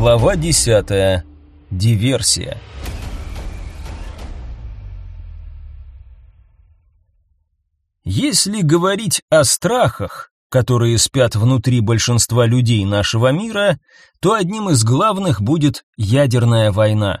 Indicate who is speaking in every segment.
Speaker 1: Глава 10. Диверсия. Если говорить о страхах, которые спят внутри большинства людей нашего мира, то одним из главных будет ядерная война.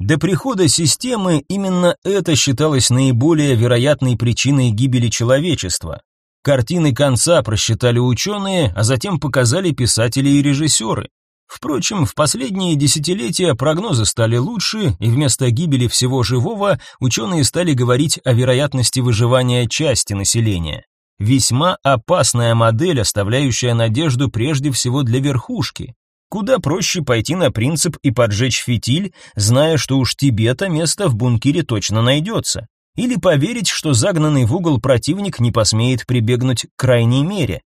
Speaker 1: До прихода системы именно это считалось наиболее вероятной причиной гибели человечества. Картины конца просчитали ученые, а затем показали писатели и режиссеры. Впрочем, в последние десятилетия прогнозы стали лучше, и вместо гибели всего живого ученые стали говорить о вероятности выживания части населения. Весьма опасная модель, оставляющая надежду прежде всего для верхушки. Куда проще пойти на принцип и поджечь фитиль, зная, что уж тебе-то место в бункере точно найдется. Или поверить, что загнанный в угол противник не посмеет прибегнуть к крайней мере.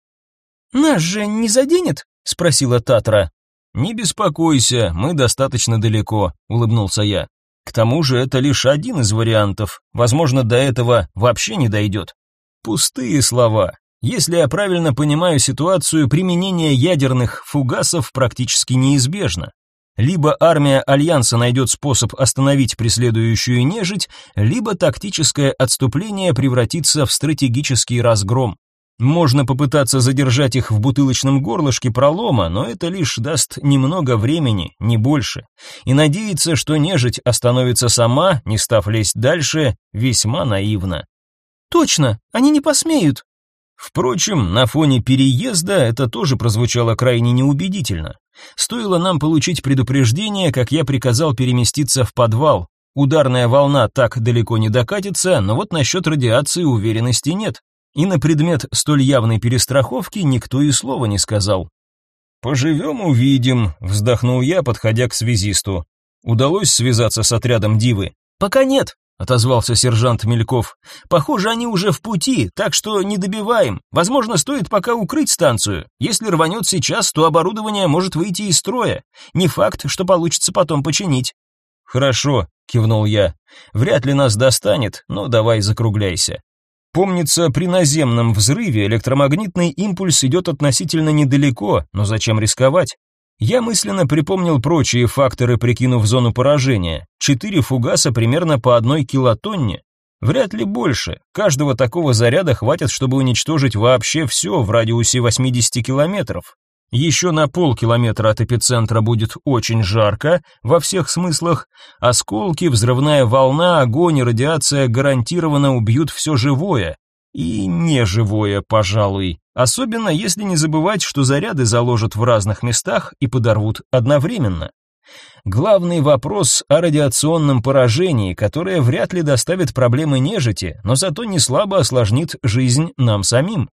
Speaker 2: «Нас же не заденет?» — спросила Татра.
Speaker 1: «Не беспокойся, мы достаточно далеко», — улыбнулся я. «К тому же это лишь один из вариантов. Возможно, до этого вообще не дойдет». Пустые слова. Если я правильно понимаю ситуацию, применение ядерных фугасов практически неизбежно. Либо армия Альянса найдет способ остановить преследующую нежить, либо тактическое отступление превратится в стратегический разгром. Можно попытаться задержать их в бутылочном горлышке пролома, но это лишь даст немного времени, не больше. И надеяться, что нежить остановится сама, не став лезть дальше, весьма наивно.
Speaker 2: Точно, они не посмеют.
Speaker 1: Впрочем, на фоне переезда это тоже прозвучало крайне неубедительно. Стоило нам получить предупреждение, как я приказал переместиться в подвал. Ударная волна так далеко не докатится, но вот насчет радиации уверенности нет. И на предмет столь явной перестраховки никто и слова не сказал. «Поживем, увидим», — вздохнул я, подходя к связисту. «Удалось связаться с отрядом Дивы?»
Speaker 2: «Пока нет», — отозвался сержант Мельков. «Похоже, они уже в пути, так что не добиваем. Возможно, стоит пока укрыть станцию. Если рванет сейчас, то оборудование может выйти из строя. Не факт, что получится потом починить».
Speaker 1: «Хорошо», — кивнул я. «Вряд ли нас достанет, но давай закругляйся». Помнится, при наземном взрыве электромагнитный импульс идет относительно недалеко, но зачем рисковать? Я мысленно припомнил прочие факторы, прикинув зону поражения. Четыре фугаса примерно по одной килотонне. Вряд ли больше. Каждого такого заряда хватит, чтобы уничтожить вообще все в радиусе 80 километров. Еще на полкилометра от эпицентра будет очень жарко, во всех смыслах. Осколки, взрывная волна, огонь и радиация гарантированно убьют все живое. И неживое, пожалуй. Особенно если не забывать, что заряды заложат в разных местах и подорвут одновременно. Главный вопрос о радиационном поражении, которое вряд ли доставит проблемы нежити, но зато не слабо осложнит жизнь нам самим.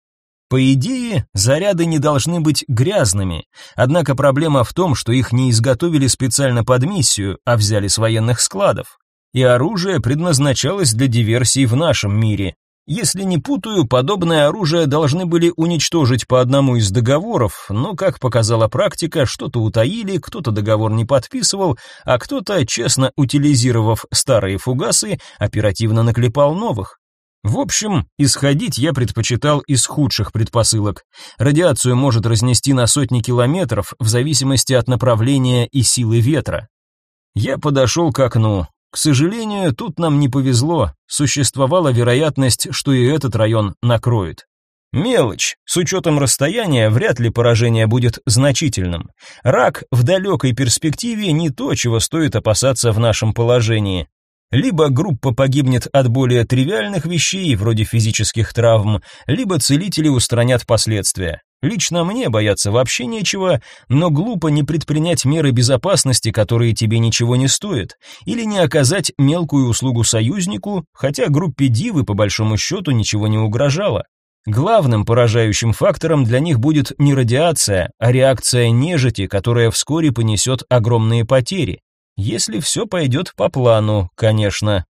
Speaker 1: По идее, заряды не должны быть грязными, однако проблема в том, что их не изготовили специально под миссию, а взяли с военных складов. И оружие предназначалось для диверсий в нашем мире. Если не путаю, подобное оружие должны были уничтожить по одному из договоров, но, как показала практика, что-то утаили, кто-то договор не подписывал, а кто-то, честно утилизировав старые фугасы, оперативно наклепал новых. В общем, исходить я предпочитал из худших предпосылок. Радиацию может разнести на сотни километров в зависимости от направления и силы ветра. Я подошел к окну. К сожалению, тут нам не повезло. Существовала вероятность, что и этот район накроет. Мелочь. С учетом расстояния вряд ли поражение будет значительным. Рак в далекой перспективе не то, чего стоит опасаться в нашем положении. Либо группа погибнет от более тривиальных вещей, вроде физических травм, либо целители устранят последствия. Лично мне бояться вообще нечего, но глупо не предпринять меры безопасности, которые тебе ничего не стоят, или не оказать мелкую услугу союзнику, хотя группе Дивы по большому счету ничего не угрожало. Главным поражающим фактором для них будет не радиация, а реакция нежити, которая вскоре понесет огромные потери. Если все пойдет по плану, конечно.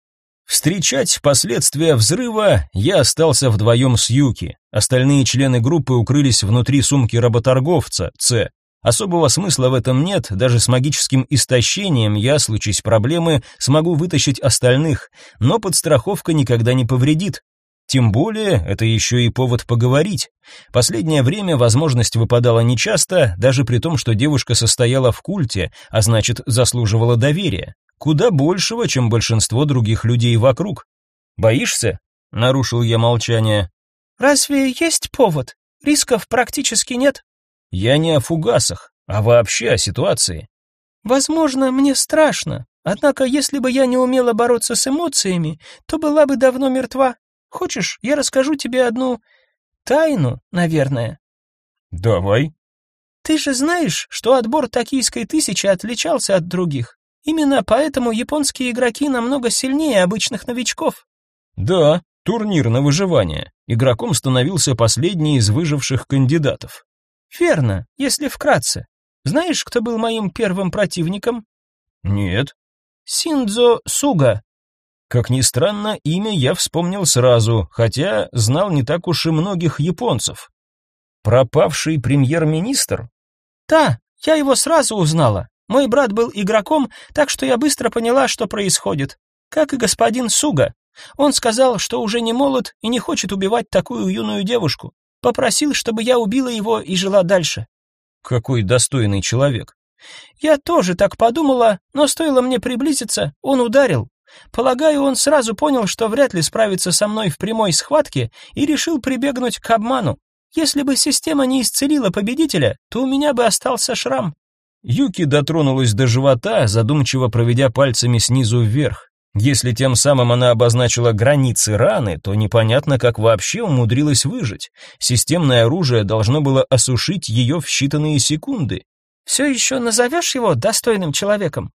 Speaker 1: Встречать последствия взрыва я остался вдвоем с Юки. Остальные члены группы укрылись внутри сумки работорговца, Ц. Особого смысла в этом нет, даже с магическим истощением я, случись проблемы, смогу вытащить остальных, но подстраховка никогда не повредит. Тем более, это еще и повод поговорить. Последнее время возможность выпадала нечасто, даже при том, что девушка состояла в культе, а значит, заслуживала доверия. Куда большего, чем большинство других людей вокруг. «Боишься?» — нарушил я молчание.
Speaker 2: «Разве есть повод? Рисков практически нет».
Speaker 1: «Я не о фугасах, а вообще о ситуации».
Speaker 2: «Возможно, мне страшно, однако если бы я не умела бороться с эмоциями, то была бы давно мертва. Хочешь, я расскажу тебе одну тайну, наверное?»
Speaker 1: «Давай».
Speaker 2: «Ты же знаешь, что отбор токийской тысячи отличался от других. Именно поэтому японские игроки намного сильнее обычных новичков».
Speaker 1: «Да, турнир на выживание. Игроком становился последний из выживших кандидатов».
Speaker 2: «Верно, если вкратце. Знаешь, кто был моим первым противником?»
Speaker 1: «Нет».
Speaker 2: «Синдзо Суга,
Speaker 1: как ни странно, имя я вспомнил сразу, хотя знал не так уж и многих японцев. Пропавший премьер-министр?
Speaker 2: Да, я его сразу узнала. Мой брат был игроком, так что я быстро поняла, что происходит. Как и господин Суга. Он сказал, что уже не молод и не хочет убивать такую юную девушку. Попросил, чтобы я убила его и жила дальше.
Speaker 1: Какой достойный человек.
Speaker 2: Я тоже так подумала, но стоило мне приблизиться, он ударил. Полагаю, он сразу понял, что вряд ли справится со мной в прямой схватке и решил прибегнуть к обману. Если бы система не исцелила победителя, то у меня бы остался шрам.
Speaker 1: Юки дотронулась до живота, задумчиво проведя пальцами снизу вверх. Если тем самым она обозначила границы раны, то непонятно, как вообще умудрилась выжить. Системное оружие должно было осушить ее в считанные секунды.
Speaker 2: «Все еще назовешь его достойным человеком?»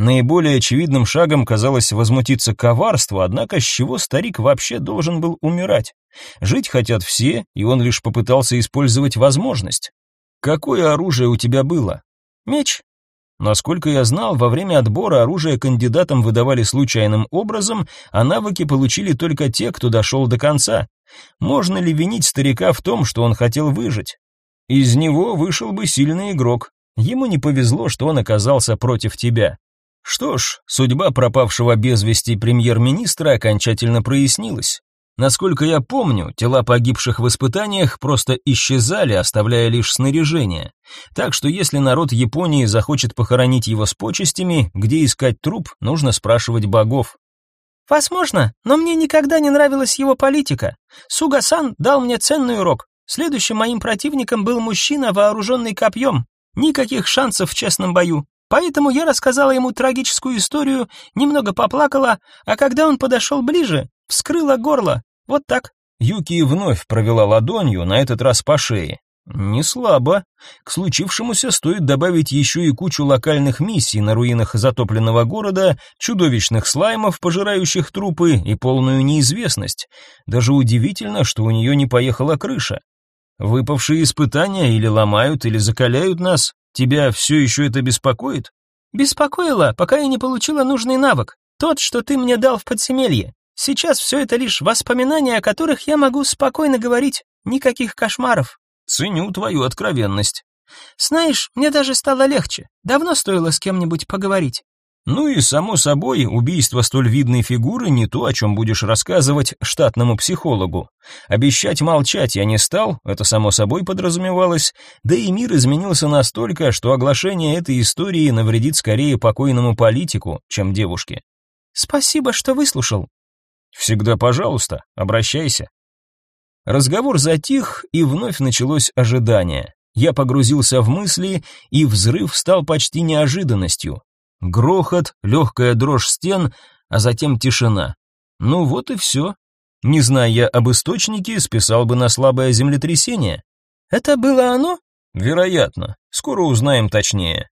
Speaker 1: Наиболее очевидным шагом казалось возмутиться коварству, однако с чего старик вообще должен был умирать? Жить хотят все, и он лишь попытался использовать возможность. Какое оружие у тебя было?
Speaker 2: Меч.
Speaker 1: Насколько я знал, во время отбора оружие кандидатам выдавали случайным образом, а навыки получили только те, кто дошел до конца. Можно ли винить старика в том, что он хотел выжить? Из него вышел бы сильный игрок. Ему не повезло, что он оказался против тебя. Что ж, судьба пропавшего без вести премьер-министра окончательно прояснилась. Насколько я помню, тела погибших в испытаниях просто исчезали, оставляя лишь снаряжение. Так что если народ Японии захочет похоронить его с почестями, где искать труп, нужно спрашивать богов.
Speaker 2: Возможно, но мне никогда не нравилась его политика. Сугасан дал мне ценный урок. Следующим моим противником был мужчина, вооруженный копьем. Никаких шансов в честном бою. Поэтому я рассказала ему трагическую историю, немного поплакала, а когда он подошел ближе, вскрыла горло. Вот так.
Speaker 1: Юки вновь провела ладонью, на этот раз по шее. Не слабо. К случившемуся стоит добавить еще и кучу локальных миссий на руинах затопленного города, чудовищных слаймов, пожирающих трупы, и полную неизвестность. Даже удивительно, что у нее не поехала крыша. Выпавшие испытания или ломают, или закаляют нас, Тебя все еще это беспокоит?
Speaker 2: Беспокоило, пока я не получила нужный навык. Тот, что ты мне дал в подземелье. Сейчас все это лишь воспоминания, о которых я могу спокойно говорить. Никаких кошмаров.
Speaker 1: Ценю твою откровенность.
Speaker 2: Знаешь, мне даже стало легче. Давно стоило с кем-нибудь поговорить.
Speaker 1: Ну и, само собой, убийство столь видной фигуры не то, о чем будешь рассказывать штатному психологу. Обещать молчать я не стал, это само собой подразумевалось, да и мир изменился настолько, что оглашение этой истории навредит скорее покойному политику, чем девушке.
Speaker 2: Спасибо, что выслушал.
Speaker 1: Всегда пожалуйста, обращайся. Разговор затих, и вновь началось ожидание. Я погрузился в мысли, и взрыв стал почти неожиданностью. Грохот, легкая дрожь стен, а затем тишина. Ну вот и все. Не зная я об источнике, списал бы на слабое землетрясение.
Speaker 2: Это было оно?
Speaker 1: Вероятно. Скоро узнаем точнее.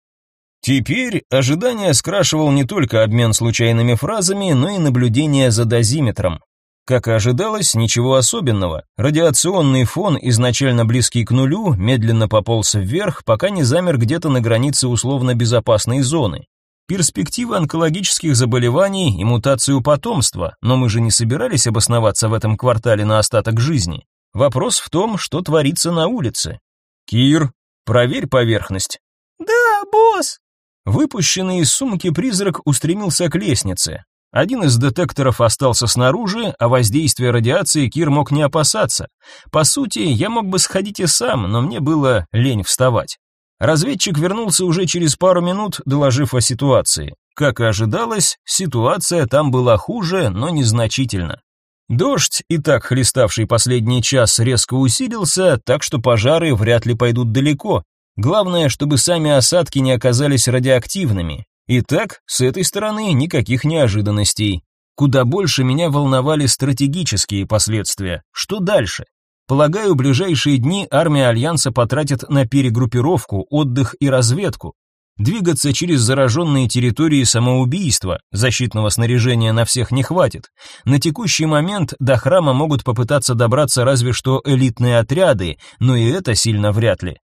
Speaker 1: Теперь ожидание скрашивал не только обмен случайными фразами, но и наблюдение за дозиметром. Как и ожидалось, ничего особенного. Радиационный фон, изначально близкий к нулю, медленно пополз вверх, пока не замер где-то на границе условно безопасной зоны перспективы онкологических заболеваний и мутацию потомства, но мы же не собирались обосноваться в этом квартале на остаток жизни. Вопрос в том, что творится на улице. Кир, проверь поверхность.
Speaker 2: Да, босс.
Speaker 1: Выпущенный из сумки призрак устремился к лестнице. Один из детекторов остался снаружи, а воздействия радиации Кир мог не опасаться. По сути, я мог бы сходить и сам, но мне было лень вставать. Разведчик вернулся уже через пару минут, доложив о ситуации. Как и ожидалось, ситуация там была хуже, но незначительно. Дождь, и так хлеставший последний час, резко усилился, так что пожары вряд ли пойдут далеко. Главное, чтобы сами осадки не оказались радиоактивными. Итак, с этой стороны никаких неожиданностей. Куда больше меня волновали стратегические последствия. Что дальше? Полагаю, ближайшие дни армия Альянса потратит на перегруппировку, отдых и разведку. Двигаться через зараженные территории самоубийства, защитного снаряжения на всех не хватит. На текущий момент до храма могут попытаться добраться разве что элитные отряды, но и это сильно вряд ли.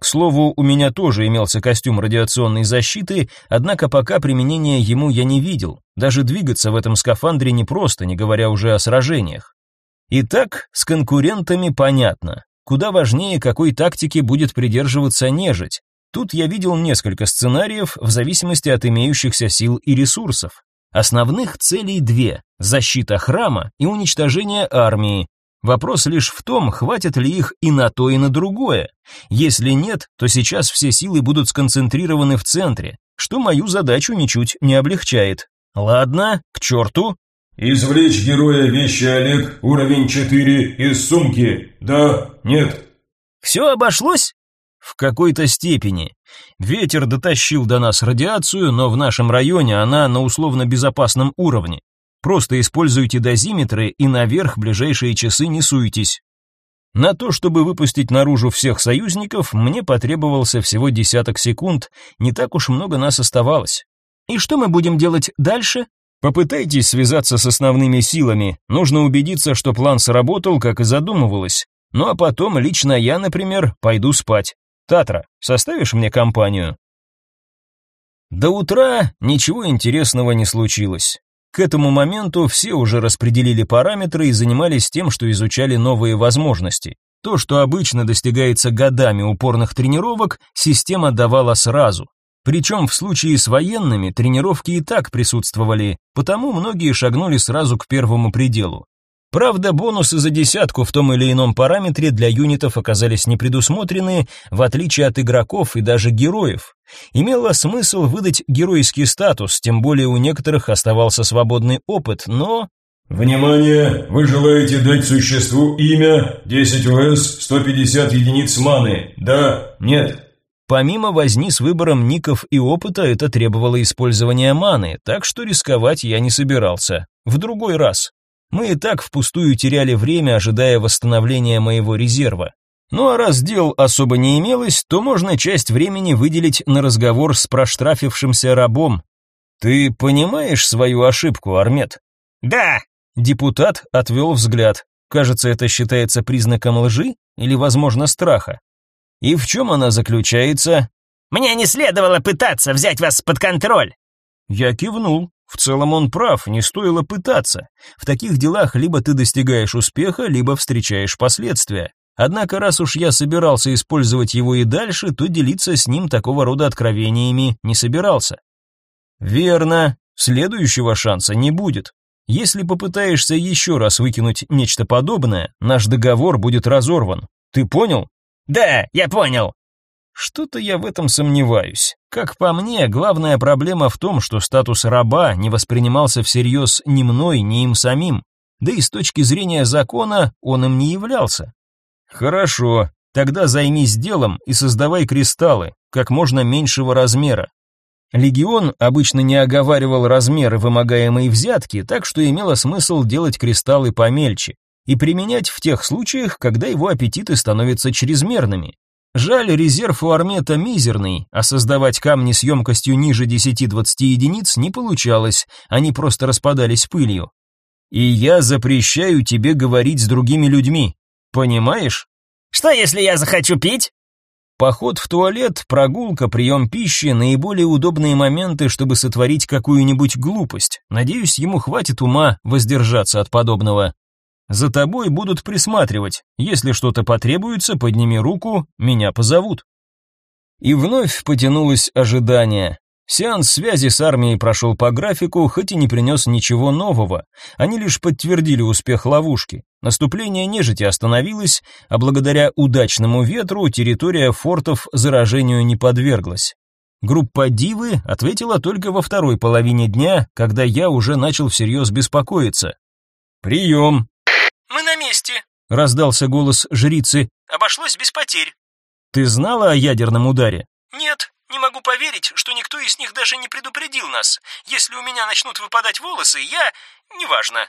Speaker 1: К слову, у меня тоже имелся костюм радиационной защиты, однако пока применения ему я не видел. Даже двигаться в этом скафандре непросто, не говоря уже о сражениях. Итак, с конкурентами понятно. Куда важнее, какой тактики будет придерживаться нежить. Тут я видел несколько сценариев в зависимости от имеющихся сил и ресурсов. Основных целей две – защита храма и уничтожение армии, Вопрос лишь в том, хватит ли их и на то, и на другое. Если нет, то сейчас все силы будут сконцентрированы в центре, что мою задачу ничуть не облегчает. Ладно, к черту.
Speaker 3: Извлечь героя вещи Олег, уровень 4, из сумки. Да, нет.
Speaker 1: Все обошлось? В какой-то степени. Ветер дотащил до нас радиацию, но в нашем районе она на условно безопасном уровне. Просто используйте дозиметры и наверх ближайшие часы не суетесь. На то, чтобы выпустить наружу всех союзников, мне потребовался всего десяток секунд, не так уж много нас оставалось. И что мы будем делать дальше? Попытайтесь связаться с основными силами. Нужно убедиться, что план сработал, как и задумывалось. Ну а потом лично я, например, пойду спать. Татра, составишь мне компанию? До утра ничего интересного не случилось. К этому моменту все уже распределили параметры и занимались тем, что изучали новые возможности. То, что обычно достигается годами упорных тренировок, система давала сразу. Причем в случае с военными тренировки и так присутствовали, потому многие шагнули сразу к первому пределу. Правда, бонусы за десятку в том или ином параметре для юнитов оказались не предусмотрены, в отличие от игроков и даже героев. Имело смысл выдать геройский статус, тем более у некоторых оставался свободный опыт, но...
Speaker 3: Внимание! Вы желаете дать существу имя 10 ОС 150 единиц маны? Да? Нет?
Speaker 1: Помимо возни с выбором ников и опыта, это требовало использования маны, так что рисковать я не собирался. В другой раз. Мы и так впустую теряли время, ожидая восстановления моего резерва. Ну а раз дел особо не имелось, то можно часть времени выделить на разговор с проштрафившимся рабом. Ты понимаешь свою ошибку, Армет?
Speaker 2: Да.
Speaker 1: Депутат отвел взгляд. Кажется, это считается признаком лжи или, возможно, страха. И в чем она заключается?
Speaker 2: Мне не следовало пытаться взять вас под контроль.
Speaker 1: Я кивнул. В целом он прав, не стоило пытаться. В таких делах либо ты достигаешь успеха, либо встречаешь последствия. Однако раз уж я собирался использовать его и дальше, то делиться с ним такого рода откровениями не собирался. Верно, следующего шанса не будет. Если попытаешься еще раз выкинуть нечто подобное, наш договор будет разорван. Ты понял?
Speaker 2: Да, я понял.
Speaker 1: Что-то я в этом сомневаюсь. Как по мне, главная проблема в том, что статус раба не воспринимался всерьез ни мной, ни им самим. Да и с точки зрения закона он им не являлся. Хорошо, тогда займись делом и создавай кристаллы, как можно меньшего размера. Легион обычно не оговаривал размеры вымогаемой взятки, так что имело смысл делать кристаллы помельче и применять в тех случаях, когда его аппетиты становятся чрезмерными. Жаль, резерв у Армета мизерный, а создавать камни с емкостью ниже 10-20 единиц не получалось, они просто распадались пылью. И я запрещаю тебе говорить с другими людьми. Понимаешь?
Speaker 2: Что, если я захочу пить?
Speaker 1: Поход в туалет, прогулка, прием пищи – наиболее удобные моменты, чтобы сотворить какую-нибудь глупость. Надеюсь, ему хватит ума воздержаться от подобного. За тобой будут присматривать. Если что-то потребуется, подними руку, меня позовут. И вновь потянулось ожидание. Сеанс связи с армией прошел по графику, хоть и не принес ничего нового. Они лишь подтвердили успех ловушки. Наступление нежити остановилось, а благодаря удачному ветру территория фортов заражению не подверглась. Группа Дивы ответила только во второй половине дня, когда я уже начал всерьез беспокоиться. «Прием!»
Speaker 2: «Мы на месте», —
Speaker 1: раздался голос жрицы.
Speaker 2: «Обошлось без потерь».
Speaker 1: «Ты знала о ядерном ударе?»
Speaker 2: «Нет, не могу поверить, что никто из них даже не предупредил нас. Если у меня начнут выпадать волосы, я... неважно».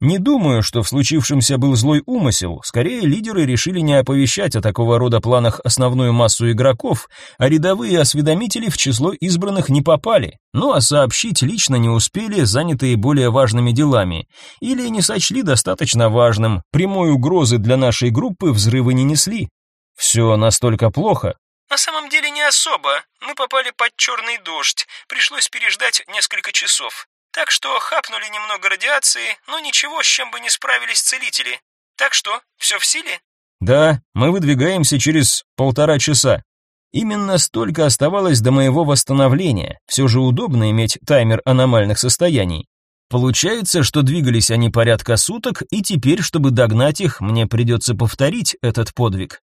Speaker 1: Не думаю, что в случившемся был злой умысел, скорее лидеры решили не оповещать о такого рода планах основную массу игроков, а рядовые осведомители в число избранных не попали, ну а сообщить лично не успели, занятые более важными делами, или не сочли достаточно важным, прямой угрозы для нашей группы взрывы не несли. Все настолько плохо,
Speaker 2: на самом деле не особо. Мы попали под черный дождь. Пришлось переждать несколько часов. Так что хапнули немного радиации, но ничего, с чем бы не справились целители. Так что, все в силе?
Speaker 1: Да, мы выдвигаемся через полтора часа. Именно столько оставалось до моего восстановления. Все же удобно иметь таймер аномальных состояний. Получается, что двигались они порядка суток, и теперь, чтобы догнать их, мне придется повторить этот подвиг.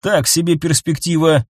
Speaker 1: Так себе перспектива,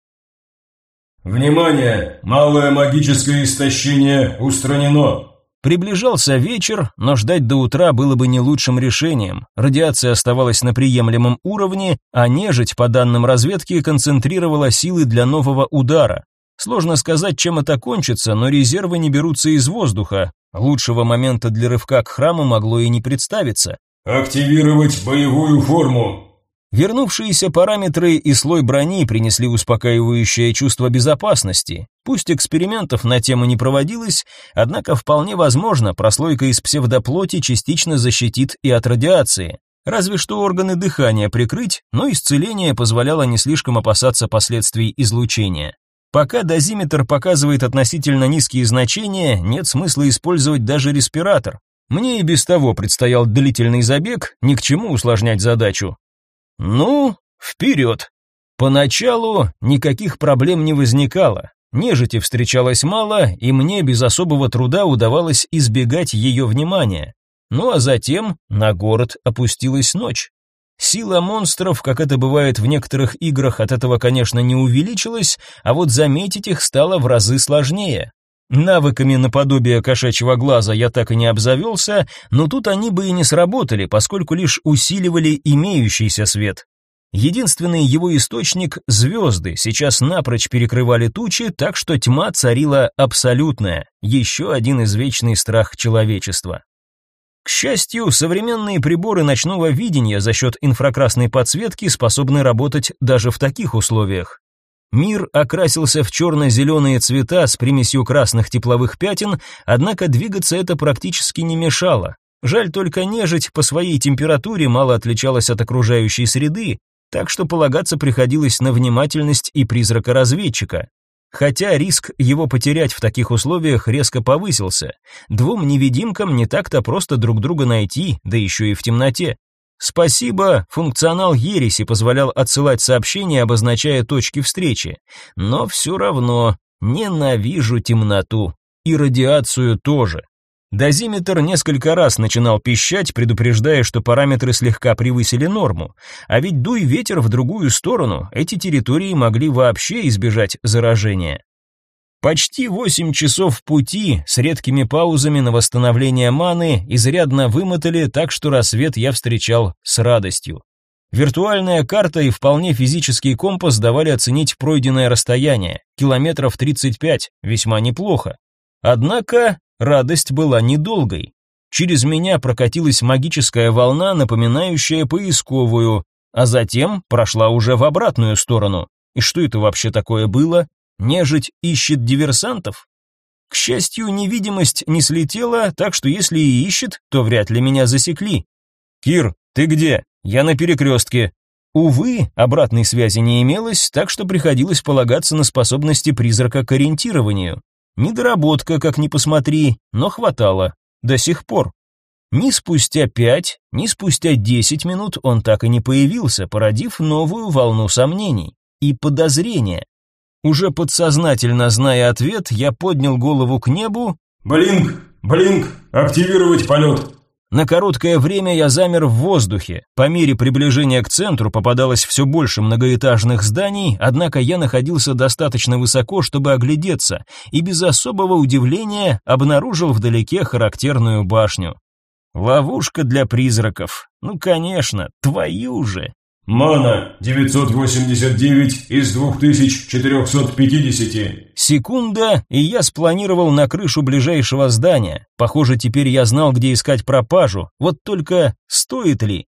Speaker 3: «Внимание! Малое магическое истощение устранено!»
Speaker 1: Приближался вечер, но ждать до утра было бы не лучшим решением. Радиация оставалась на приемлемом уровне, а нежить, по данным разведки, концентрировала силы для нового удара. Сложно сказать, чем это кончится, но резервы не берутся из воздуха. Лучшего момента для рывка к храму могло и не представиться.
Speaker 3: «Активировать боевую форму!»
Speaker 1: Вернувшиеся параметры и слой брони принесли успокаивающее чувство безопасности. Пусть экспериментов на тему не проводилось, однако вполне возможно, прослойка из псевдоплоти частично защитит и от радиации. Разве что органы дыхания прикрыть, но исцеление позволяло не слишком опасаться последствий излучения. Пока дозиметр показывает относительно низкие значения, нет смысла использовать даже респиратор. Мне и без того предстоял длительный забег, ни к чему усложнять задачу. Ну, вперед. Поначалу никаких проблем не возникало. Нежити встречалось мало, и мне без особого труда удавалось избегать ее внимания. Ну а затем на город опустилась ночь. Сила монстров, как это бывает в некоторых играх, от этого, конечно, не увеличилась, а вот заметить их стало в разы сложнее. Навыками наподобие кошачьего глаза я так и не обзавелся, но тут они бы и не сработали, поскольку лишь усиливали имеющийся свет. Единственный его источник — звезды, сейчас напрочь перекрывали тучи, так что тьма царила абсолютная, еще один извечный страх человечества. К счастью, современные приборы ночного видения за счет инфракрасной подсветки способны работать даже в таких условиях. Мир окрасился в черно-зеленые цвета с примесью красных тепловых пятен, однако двигаться это практически не мешало. Жаль только нежить по своей температуре мало отличалась от окружающей среды, так что полагаться приходилось на внимательность и призрака разведчика. Хотя риск его потерять в таких условиях резко повысился. Двум невидимкам не так-то просто друг друга найти, да еще и в темноте. Спасибо, функционал ереси позволял отсылать сообщения, обозначая точки встречи. Но все равно ненавижу темноту. И радиацию тоже. Дозиметр несколько раз начинал пищать, предупреждая, что параметры слегка превысили норму. А ведь дуй ветер в другую сторону, эти территории могли вообще избежать заражения. Почти восемь часов пути с редкими паузами на восстановление маны изрядно вымотали, так что рассвет я встречал с радостью. Виртуальная карта и вполне физический компас давали оценить пройденное расстояние, километров 35, весьма неплохо. Однако радость была недолгой. Через меня прокатилась магическая волна, напоминающая поисковую, а затем прошла уже в обратную сторону. И что это вообще такое было? Нежить ищет диверсантов? К счастью, невидимость не слетела, так что если и ищет, то вряд ли меня засекли. «Кир, ты где? Я на перекрестке». Увы, обратной связи не имелось, так что приходилось полагаться на способности призрака к ориентированию. Недоработка, как ни посмотри, но хватало. До сих пор. Ни спустя пять, ни спустя десять минут он так и не появился, породив новую волну сомнений и подозрения. Уже подсознательно зная ответ, я поднял голову к небу.
Speaker 3: «Блинк! Блинк! Активировать полет!»
Speaker 1: На короткое время я замер в воздухе. По мере приближения к центру попадалось все больше многоэтажных зданий, однако я находился достаточно высоко, чтобы оглядеться, и без особого удивления обнаружил вдалеке характерную башню. Ловушка для призраков. Ну, конечно, твою же.
Speaker 3: Мана 989 из 2450.
Speaker 1: Секунда, и я спланировал на крышу ближайшего здания. Похоже, теперь я знал, где искать пропажу. Вот только стоит ли?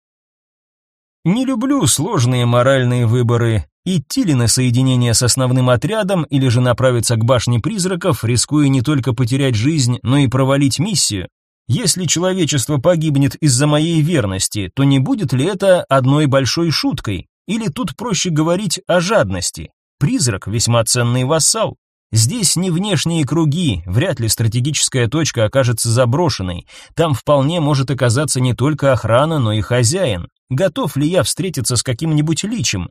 Speaker 1: Не люблю сложные моральные выборы. Идти ли на соединение с основным отрядом или же направиться к башне призраков, рискуя не только потерять жизнь, но и провалить миссию? Если человечество погибнет из-за моей верности, то не будет ли это одной большой шуткой? Или тут проще говорить о жадности? Призрак весьма ценный вассал. Здесь не внешние круги, вряд ли стратегическая точка окажется заброшенной. Там вполне может оказаться не только охрана, но и хозяин. Готов ли я встретиться с каким-нибудь личем?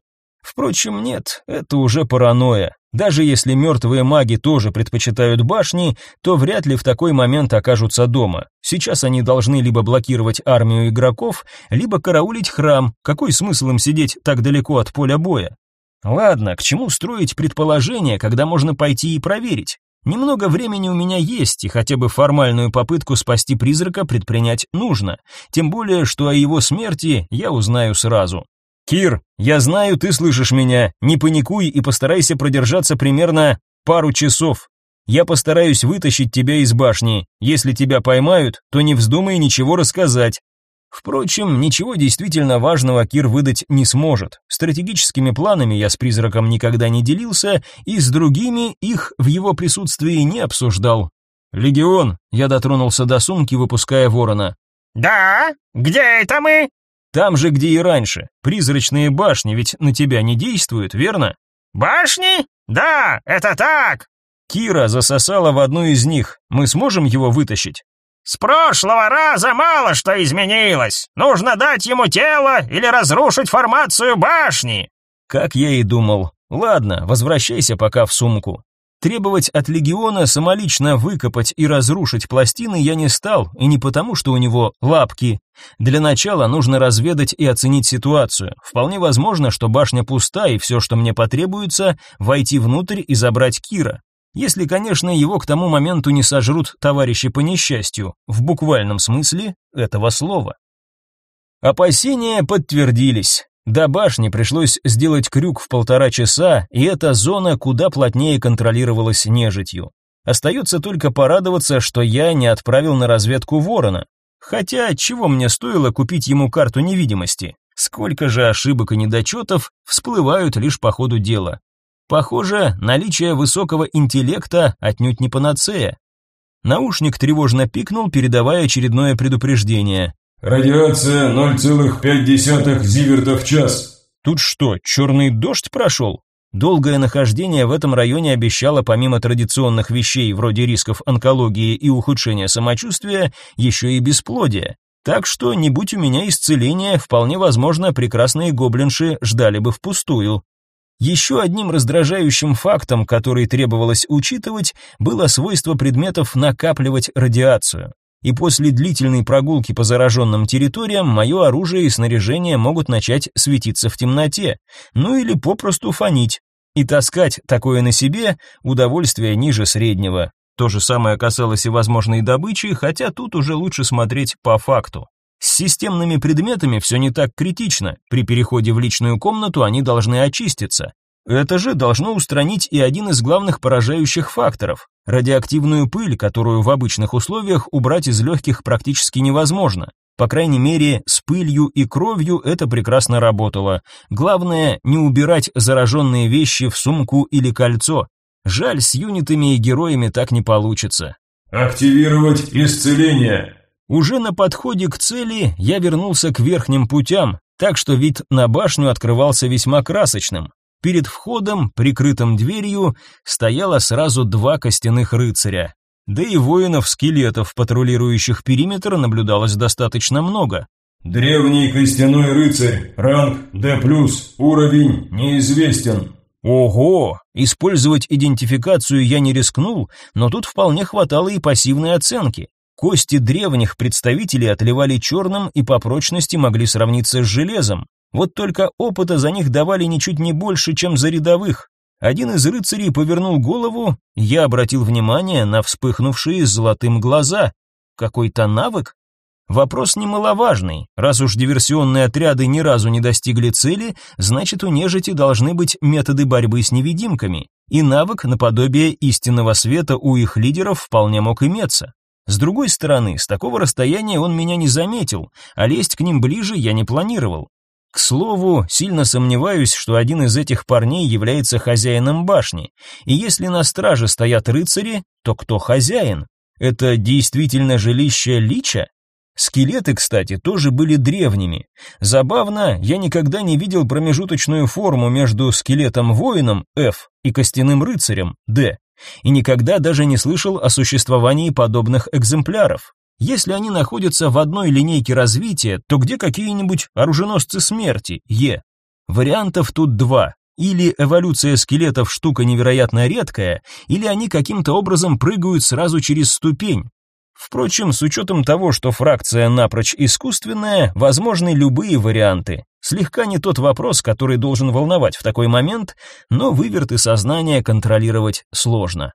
Speaker 1: Впрочем, нет, это уже паранойя. Даже если мертвые маги тоже предпочитают башни, то вряд ли в такой момент окажутся дома. Сейчас они должны либо блокировать армию игроков, либо караулить храм. Какой смысл им сидеть так далеко от поля боя? Ладно, к чему строить предположения, когда можно пойти и проверить? Немного времени у меня есть, и хотя бы формальную попытку спасти призрака предпринять нужно. Тем более, что о его смерти я узнаю сразу. Кир, я знаю, ты слышишь меня. Не паникуй и постарайся продержаться примерно пару часов. Я постараюсь вытащить тебя из башни. Если тебя поймают, то не вздумай ничего рассказать. Впрочем, ничего действительно важного Кир выдать не сможет. Стратегическими планами я с призраком никогда не делился, и с другими их в его присутствии не обсуждал. Легион, я дотронулся до сумки, выпуская ворона.
Speaker 2: Да, где это мы?
Speaker 1: Там же, где и раньше. Призрачные башни ведь на тебя не действуют, верно?
Speaker 2: Башни? Да, это так.
Speaker 1: Кира засосала в одну из них. Мы сможем его вытащить?
Speaker 2: С прошлого раза мало что изменилось. Нужно дать ему тело или разрушить формацию башни.
Speaker 1: Как я и думал. Ладно, возвращайся пока в сумку. Требовать от легиона самолично выкопать и разрушить пластины я не стал, и не потому, что у него лапки. Для начала нужно разведать и оценить ситуацию. Вполне возможно, что башня пуста, и все, что мне потребуется, войти внутрь и забрать Кира. Если, конечно, его к тому моменту не сожрут товарищи по несчастью, в буквальном смысле этого слова. Опасения подтвердились. До башни пришлось сделать крюк в полтора часа, и эта зона куда плотнее контролировалась нежитью. Остается только порадоваться, что я не отправил на разведку ворона. Хотя, чего мне стоило купить ему карту невидимости? Сколько же ошибок и недочетов всплывают лишь по ходу дела. Похоже, наличие высокого интеллекта отнюдь не панацея. Наушник тревожно пикнул, передавая очередное предупреждение.
Speaker 3: Радиация 0,5 зиверта в час.
Speaker 1: Тут что, черный дождь прошел? Долгое нахождение в этом районе обещало помимо традиционных вещей вроде рисков онкологии и ухудшения самочувствия, еще и бесплодие. Так что, не будь у меня исцеления, вполне возможно, прекрасные гоблинши ждали бы впустую. Еще одним раздражающим фактом, который требовалось учитывать, было свойство предметов накапливать радиацию и после длительной прогулки по зараженным территориям мое оружие и снаряжение могут начать светиться в темноте, ну или попросту фонить. И таскать такое на себе – удовольствие ниже среднего. То же самое касалось и возможной добычи, хотя тут уже лучше смотреть по факту. С системными предметами все не так критично, при переходе в личную комнату они должны очиститься. Это же должно устранить и один из главных поражающих факторов – радиоактивную пыль, которую в обычных условиях убрать из легких практически невозможно. По крайней мере, с пылью и кровью это прекрасно работало. Главное, не убирать зараженные вещи в сумку или кольцо. Жаль, с юнитами и героями так не получится.
Speaker 3: «Активировать исцеление!»
Speaker 1: Уже на подходе к цели я вернулся к верхним путям, так что вид на башню открывался весьма красочным. Перед входом, прикрытым дверью, стояло сразу два костяных рыцаря. Да и воинов-скелетов, патрулирующих периметр, наблюдалось достаточно много.
Speaker 3: «Древний костяной рыцарь, ранг D+, уровень неизвестен».
Speaker 1: Ого! Использовать идентификацию я не рискнул, но тут вполне хватало и пассивной оценки. Кости древних представителей отливали черным и по прочности могли сравниться с железом. Вот только опыта за них давали ничуть не больше, чем за рядовых. Один из рыцарей повернул голову, я обратил внимание на вспыхнувшие золотым глаза. Какой-то навык? Вопрос немаловажный. Раз уж диверсионные отряды ни разу не достигли цели, значит у нежити должны быть методы борьбы с невидимками, и навык наподобие истинного света у их лидеров вполне мог иметься. С другой стороны, с такого расстояния он меня не заметил, а лезть к ним ближе я не планировал. К слову, сильно сомневаюсь, что один из этих парней является хозяином башни. И если на страже стоят рыцари, то кто хозяин? Это действительно жилище Лича? Скелеты, кстати, тоже были древними. Забавно, я никогда не видел промежуточную форму между скелетом-воином F и костяным рыцарем D, и никогда даже не слышал о существовании подобных экземпляров. Если они находятся в одной линейке развития, то где какие-нибудь оруженосцы смерти, Е? Вариантов тут два. Или эволюция скелетов штука невероятно редкая, или они каким-то образом прыгают сразу через ступень. Впрочем, с учетом того, что фракция напрочь искусственная, возможны любые варианты. Слегка не тот вопрос, который должен волновать в такой момент, но выверты сознания контролировать сложно.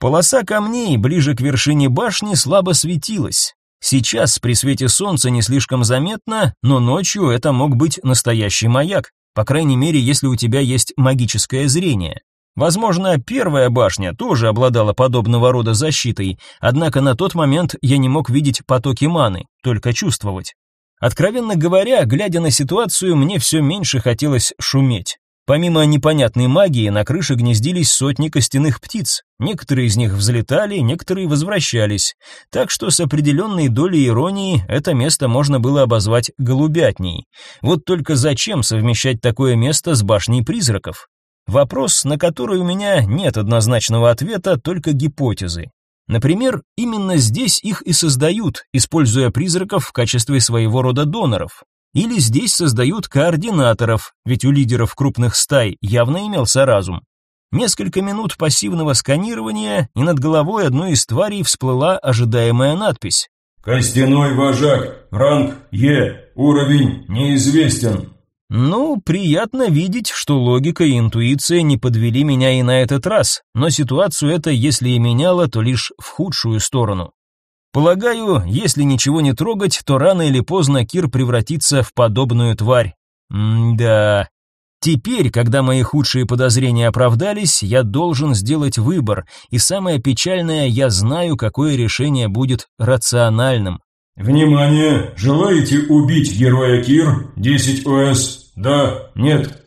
Speaker 1: Полоса камней ближе к вершине башни слабо светилась. Сейчас при свете солнца не слишком заметно, но ночью это мог быть настоящий маяк, по крайней мере, если у тебя есть магическое зрение. Возможно, первая башня тоже обладала подобного рода защитой, однако на тот момент я не мог видеть потоки маны, только чувствовать. Откровенно говоря, глядя на ситуацию, мне все меньше хотелось шуметь. Помимо непонятной магии, на крыше гнездились сотни костяных птиц. Некоторые из них взлетали, некоторые возвращались. Так что с определенной долей иронии это место можно было обозвать голубятней. Вот только зачем совмещать такое место с башней призраков? Вопрос, на который у меня нет однозначного ответа, только гипотезы. Например, именно здесь их и создают, используя призраков в качестве своего рода доноров. Или здесь создают координаторов, ведь у лидеров крупных стай явно имелся разум. Несколько минут пассивного сканирования, и над головой одной из тварей всплыла ожидаемая надпись.
Speaker 3: «Костяной вожак, ранг Е, уровень неизвестен».
Speaker 1: Ну, приятно видеть, что логика и интуиция не подвели меня и на этот раз, но ситуацию это, если и меняло, то лишь в худшую сторону. Полагаю, если ничего не трогать, то рано или поздно Кир превратится в подобную тварь. М-да. Теперь, когда мои худшие подозрения оправдались, я должен сделать выбор, и самое печальное, я знаю, какое решение будет рациональным.
Speaker 3: Внимание! Желаете убить героя Кир? 10 ОС. Да, нет.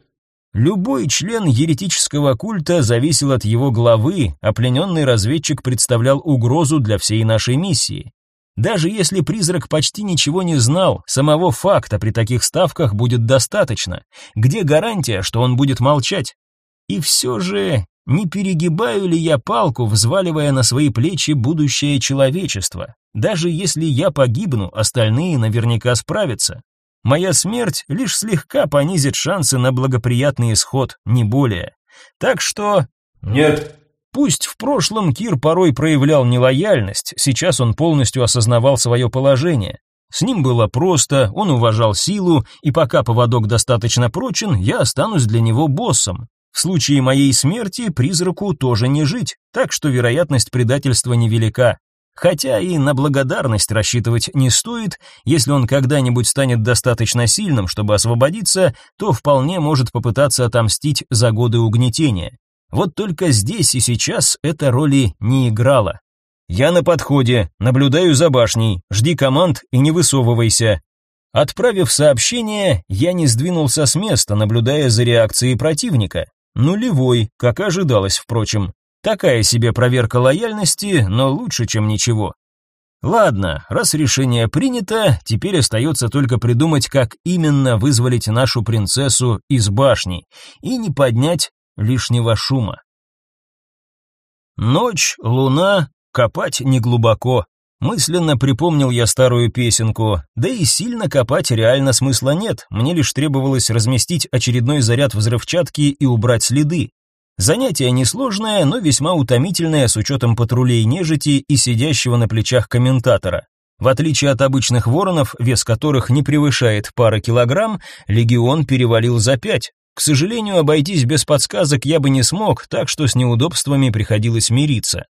Speaker 1: Любой член еретического культа зависел от его главы, а плененный разведчик представлял угрозу для всей нашей миссии. Даже если призрак почти ничего не знал, самого факта при таких ставках будет достаточно. Где гарантия, что он будет молчать? И все же, не перегибаю ли я палку, взваливая на свои плечи будущее человечества? Даже если я погибну, остальные наверняка справятся. Моя смерть лишь слегка понизит шансы на благоприятный исход, не более. Так что...
Speaker 3: Нет.
Speaker 1: Пусть в прошлом Кир порой проявлял нелояльность, сейчас он полностью осознавал свое положение. С ним было просто, он уважал силу, и пока поводок достаточно прочен, я останусь для него боссом. В случае моей смерти призраку тоже не жить, так что вероятность предательства невелика. Хотя и на благодарность рассчитывать не стоит, если он когда-нибудь станет достаточно сильным, чтобы освободиться, то вполне может попытаться отомстить за годы угнетения. Вот только здесь и сейчас эта роли не играла. Я на подходе, наблюдаю за башней, жди команд и не высовывайся. Отправив сообщение, я не сдвинулся с места, наблюдая за реакцией противника. Нулевой, как ожидалось, впрочем. Такая себе проверка лояльности, но лучше, чем ничего. Ладно, раз решение принято, теперь остается только придумать, как именно вызволить нашу принцессу из башни и не поднять лишнего шума. Ночь, луна, копать неглубоко. Мысленно припомнил я старую песенку, да и сильно копать реально смысла нет, мне лишь требовалось разместить очередной заряд взрывчатки и убрать следы. Занятие несложное, но весьма утомительное с учетом патрулей нежити и сидящего на плечах комментатора. В отличие от обычных воронов, вес которых не превышает пары килограмм, легион перевалил за пять. К сожалению, обойтись без подсказок я бы не смог, так что с неудобствами приходилось мириться.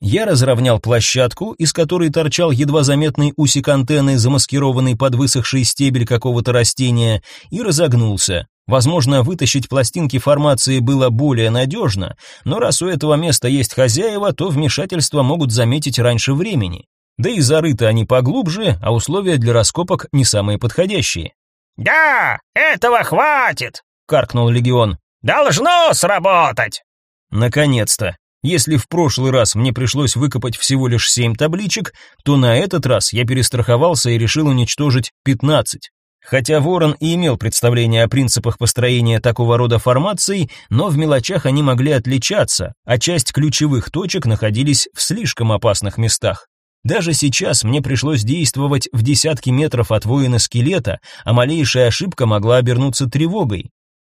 Speaker 1: Я разровнял площадку, из которой торчал едва заметный усик антенны, замаскированный под высохший стебель какого-то растения, и разогнулся. Возможно, вытащить пластинки формации было более надежно, но раз у этого места есть хозяева, то вмешательства могут заметить раньше времени. Да и зарыты они поглубже, а условия для раскопок не самые подходящие.
Speaker 2: «Да, этого хватит!» — каркнул легион. «Должно сработать!»
Speaker 1: Наконец-то! Если в прошлый раз мне пришлось выкопать всего лишь семь табличек, то на этот раз я перестраховался и решил уничтожить пятнадцать. Хотя Ворон и имел представление о принципах построения такого рода формаций, но в мелочах они могли отличаться, а часть ключевых точек находились в слишком опасных местах. Даже сейчас мне пришлось действовать в десятки метров от воина-скелета, а малейшая ошибка могла обернуться тревогой.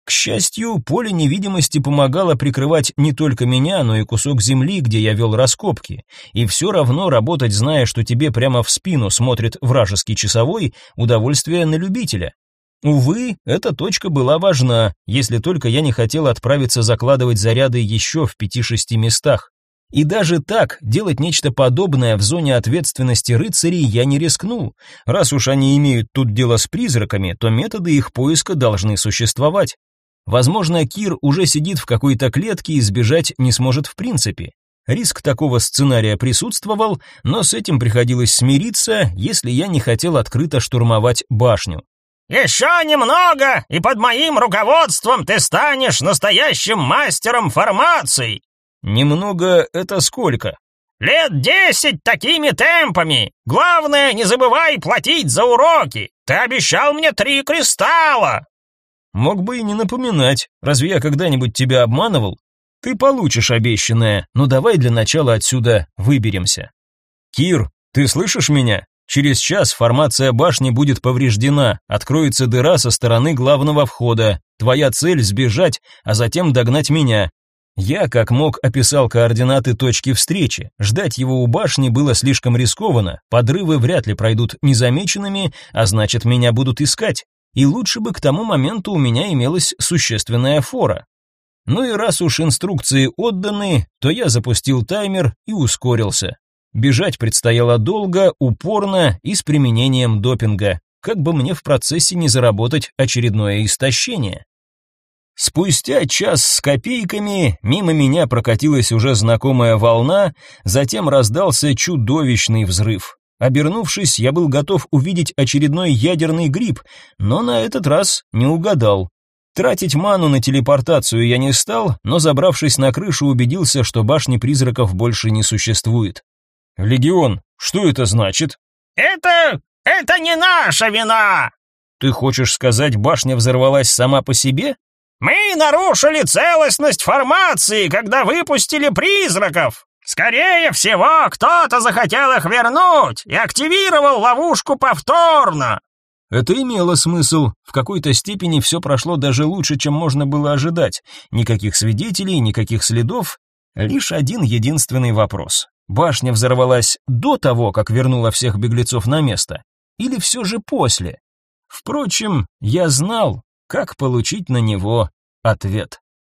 Speaker 1: К счастью, поле невидимости помогало прикрывать не только меня, но и кусок земли, где я вел раскопки. И все равно работать, зная, что тебе прямо в спину смотрит вражеский часовой, удовольствие на любителя. Увы, эта точка была важна, если только я не хотел отправиться закладывать заряды еще в пяти-шести местах. И даже так, делать нечто подобное в зоне ответственности рыцарей я не рискнул. Раз уж они имеют тут дело с призраками, то методы их поиска должны существовать. Возможно, Кир уже сидит в какой-то клетке и сбежать не сможет в принципе. Риск такого сценария присутствовал, но с этим приходилось смириться, если я не хотел открыто штурмовать башню.
Speaker 2: «Еще немного, и под моим руководством ты станешь настоящим мастером формаций!»
Speaker 1: «Немного — это сколько?»
Speaker 2: «Лет десять такими темпами! Главное, не забывай платить за уроки! Ты обещал мне три кристалла!»
Speaker 1: Мог бы и не напоминать. Разве я когда-нибудь тебя обманывал? Ты получишь обещанное, но давай для начала отсюда выберемся. Кир, ты слышишь меня? Через час формация башни будет повреждена, откроется дыра со стороны главного входа. Твоя цель сбежать, а затем догнать меня. Я, как мог, описал координаты точки встречи. Ждать его у башни было слишком рискованно. Подрывы вряд ли пройдут незамеченными, а значит, меня будут искать и лучше бы к тому моменту у меня имелась существенная фора. Ну и раз уж инструкции отданы, то я запустил таймер и ускорился. Бежать предстояло долго, упорно и с применением допинга, как бы мне в процессе не заработать очередное истощение. Спустя час с копейками мимо меня прокатилась уже знакомая волна, затем раздался чудовищный взрыв. Обернувшись, я был готов увидеть очередной ядерный гриб, но на этот раз не угадал. Тратить ману на телепортацию я не стал, но забравшись на крышу, убедился, что башни призраков больше не существует. Легион, что это значит?
Speaker 2: Это это не наша вина.
Speaker 1: Ты хочешь сказать, башня взорвалась сама по себе?
Speaker 2: Мы нарушили целостность формации, когда выпустили призраков. Скорее всего, кто-то захотел их вернуть и активировал ловушку повторно.
Speaker 1: Это имело смысл. В какой-то степени все прошло даже лучше, чем можно было ожидать. Никаких свидетелей, никаких следов, лишь один единственный вопрос. Башня взорвалась до того, как вернула всех беглецов на место, или все же после? Впрочем, я знал, как получить на него ответ.